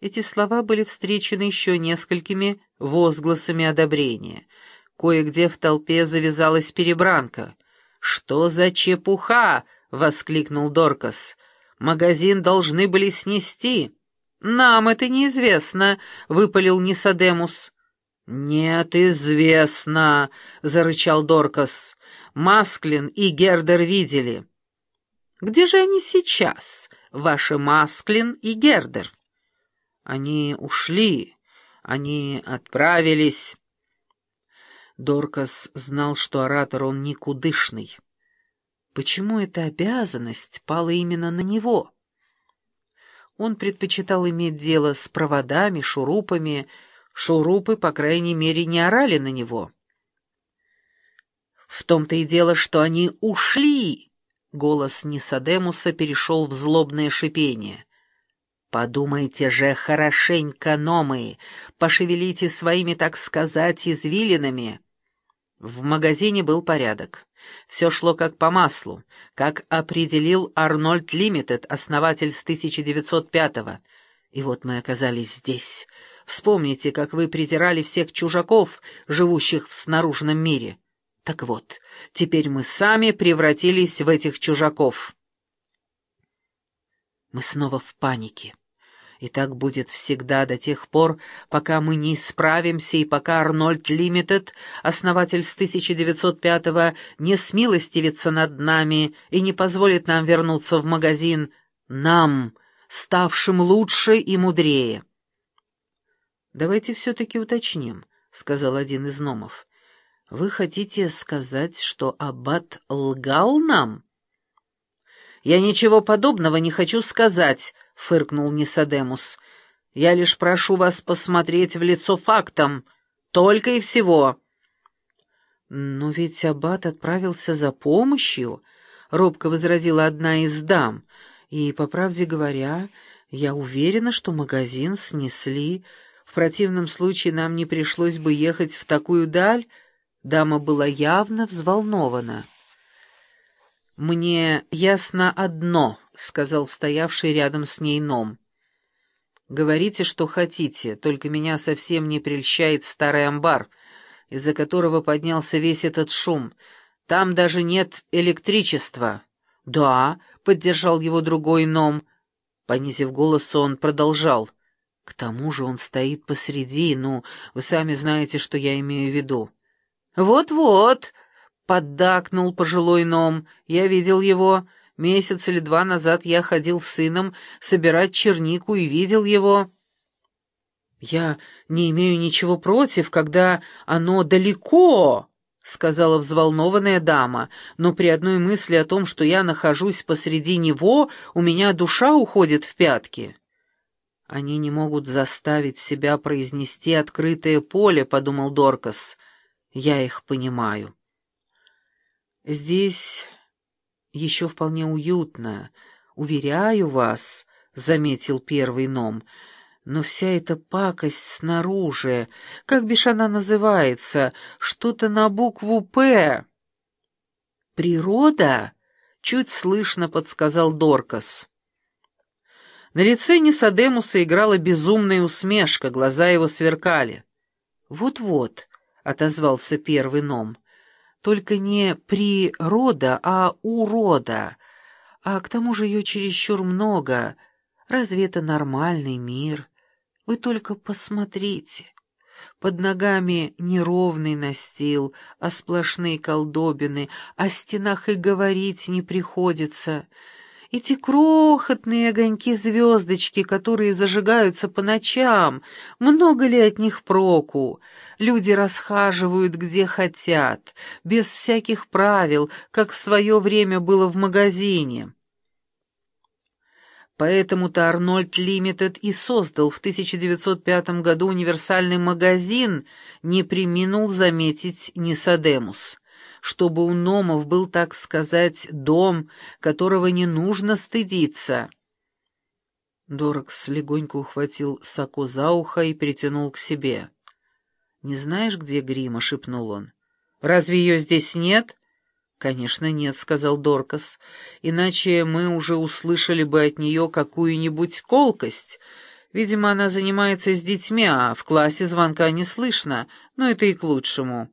Эти слова были встречены еще несколькими возгласами одобрения. Кое-где в толпе завязалась перебранка. «Что за чепуха?» — воскликнул Доркас. «Магазин должны были снести». «Нам это неизвестно», — выпалил Нисадемус. «Нет, известно», — зарычал Доркас. «Масклин и Гердер видели». «Где же они сейчас, ваши Масклин и Гердер?» «Они ушли, они отправились...» Доркас знал, что оратор он никудышный. Почему эта обязанность пала именно на него? Он предпочитал иметь дело с проводами, шурупами. Шурупы, по крайней мере, не орали на него. В том-то и дело, что они ушли. Голос Нисадемуса перешел в злобное шипение. «Подумайте же хорошенько, номы, пошевелите своими, так сказать, извилинами». В магазине был порядок. Все шло как по маслу, как определил Арнольд Лимитед, основатель с 1905-го. И вот мы оказались здесь. Вспомните, как вы презирали всех чужаков, живущих в снаружном мире. Так вот, теперь мы сами превратились в этих чужаков. Мы снова в панике. И так будет всегда до тех пор, пока мы не исправимся и пока Арнольд Лимитед, основатель с 1905-го, не смилостивится над нами и не позволит нам вернуться в магазин, нам, ставшим лучше и мудрее. «Давайте все-таки уточним», — сказал один из номов. «Вы хотите сказать, что Аббат лгал нам?» «Я ничего подобного не хочу сказать», — фыркнул Нисадемус. «Я лишь прошу вас посмотреть в лицо фактам. Только и всего». «Но ведь Аббат отправился за помощью», — робко возразила одна из дам. «И, по правде говоря, я уверена, что магазин снесли. В противном случае нам не пришлось бы ехать в такую даль». Дама была явно взволнована. «Мне ясно одно», — сказал стоявший рядом с ней Ном. «Говорите, что хотите, только меня совсем не прельщает старый амбар, из-за которого поднялся весь этот шум. Там даже нет электричества». «Да», — поддержал его другой Ном. Понизив голос, он продолжал. «К тому же он стоит посреди, ну, вы сами знаете, что я имею в виду». «Вот-вот», Поддакнул пожилой ном. Я видел его. Месяц или два назад я ходил с сыном собирать чернику и видел его. «Я не имею ничего против, когда оно далеко», — сказала взволнованная дама, «но при одной мысли о том, что я нахожусь посреди него, у меня душа уходит в пятки». «Они не могут заставить себя произнести открытое поле», — подумал Доркас. «Я их понимаю». «Здесь еще вполне уютно, уверяю вас», — заметил первый ном. «Но вся эта пакость снаружи, как бишь она называется, что-то на букву «П». «Природа?» — чуть слышно подсказал Доркас. На лице Нисадемуса играла безумная усмешка, глаза его сверкали. «Вот-вот», — отозвался первый ном, — только не природа, а урода. А к тому же ее чересчур много. Разве это нормальный мир? Вы только посмотрите. Под ногами неровный настил, а сплошные колдобины, о стенах и говорить не приходится — эти крохотные огоньки-звездочки, которые зажигаются по ночам, много ли от них проку? Люди расхаживают где хотят, без всяких правил, как в свое время было в магазине. Поэтому-то Арнольд Лимитед и создал в 1905 году универсальный магазин, не приминул заметить Нисадемус чтобы у Номов был, так сказать, дом, которого не нужно стыдиться. Дорокс легонько ухватил Сако за ухо и притянул к себе. «Не знаешь, где Грима?» — шепнул он. «Разве ее здесь нет?» «Конечно нет», — сказал Доркас. «Иначе мы уже услышали бы от нее какую-нибудь колкость. Видимо, она занимается с детьми, а в классе звонка не слышно, но это и к лучшему».